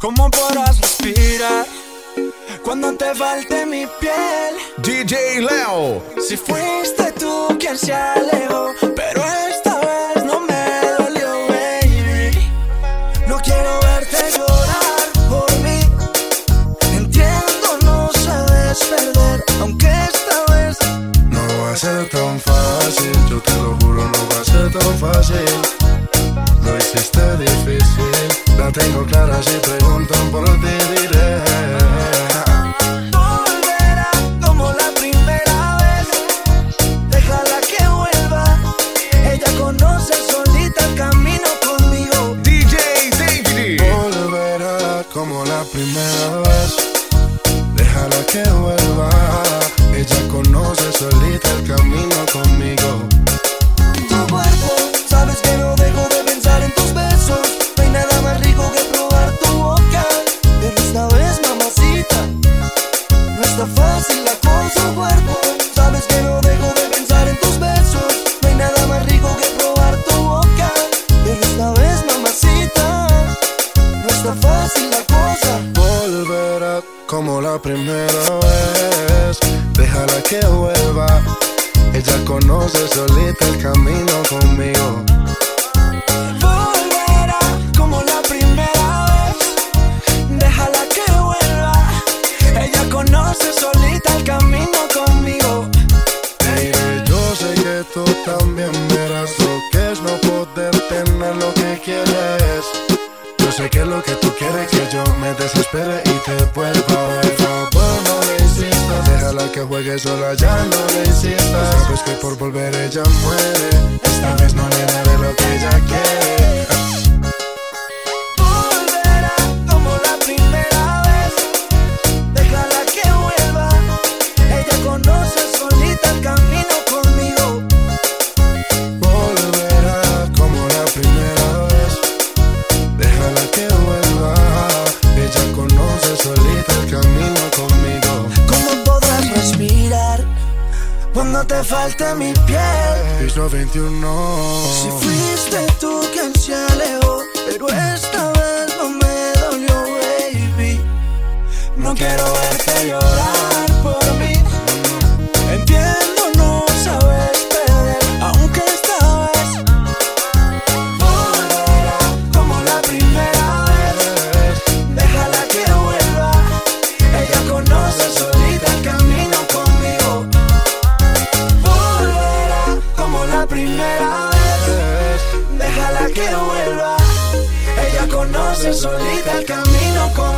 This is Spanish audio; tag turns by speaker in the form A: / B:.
A: ¿Cómo podrás respirar cuando te falte mi piel?
B: DJ Leo.
A: Si fuiste tú quien se alejó, pero esta vez no me dolió, baby. No quiero verte llorar por mí. Entiendo, no sabes perder, aunque esta vez
C: no va a ser tan fácil. Yo te lo juro, no va a ser tan fácil. Lo hiciste difícil, la tengo clara si preguntan por ti diré.
A: volverá como la primera vez. Déjala que vuelva. Ella conoce solita el camino conmigo.
B: DJ David.
C: Volverá como la primera vez. Déjala que vuelva.
A: Está fácil la cosa.
C: Volverá como la primera vez. Déjala que vuelva. Ella conoce solita el camino conmigo.
A: Volverá como la primera vez. Déjala que vuelva. Ella conoce solita el camino conmigo.
C: Baby, yo sé que tú también verás Yo sé que lo que tú quieres que yo me desespere y te vuelva. Por favor, no le insistas. Déjala que juegue sola, ya no le insistas. Sabes que por volver ella muere. Esta vez no le
A: cuando te falte mi piel?
C: Piso 21.
A: Si fuiste tú quien se alejó, pero esta vez no me dolió, baby. No quiero verte llorar conoce solita el camino conmigo.